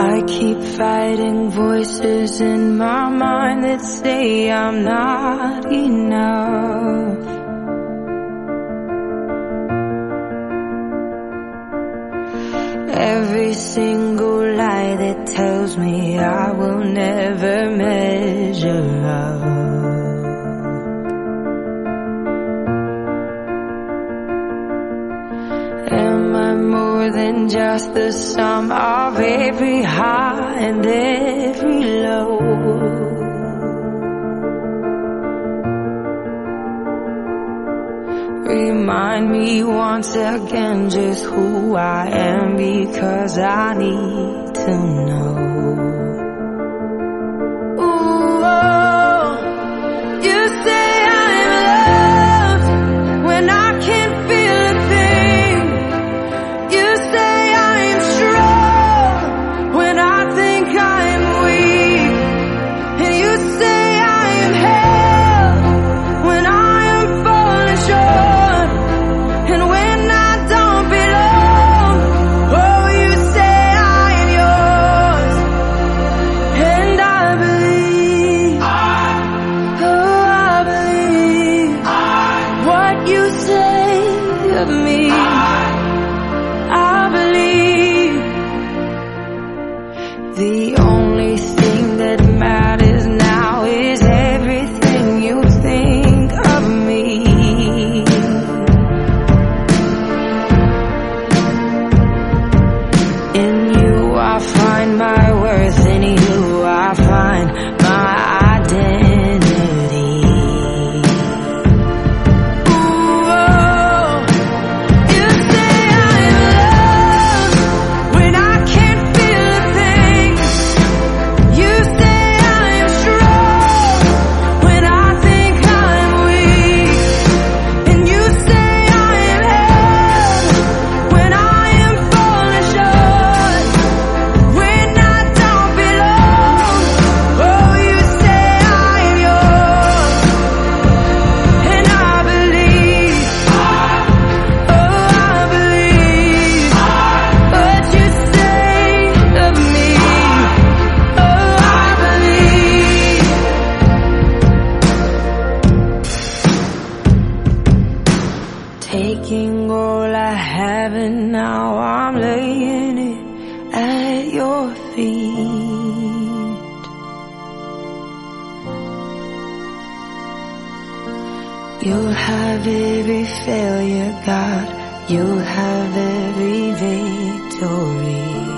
I keep fighting voices in my mind that say I'm not enough. Every single lie that tells me I will never measure up. Just the sum of every high and every low. Remind me once again just who I am because I need to know. worth taking all I have and now I'm laying it at your feet. You'll have every failure, God. You'll have every victory.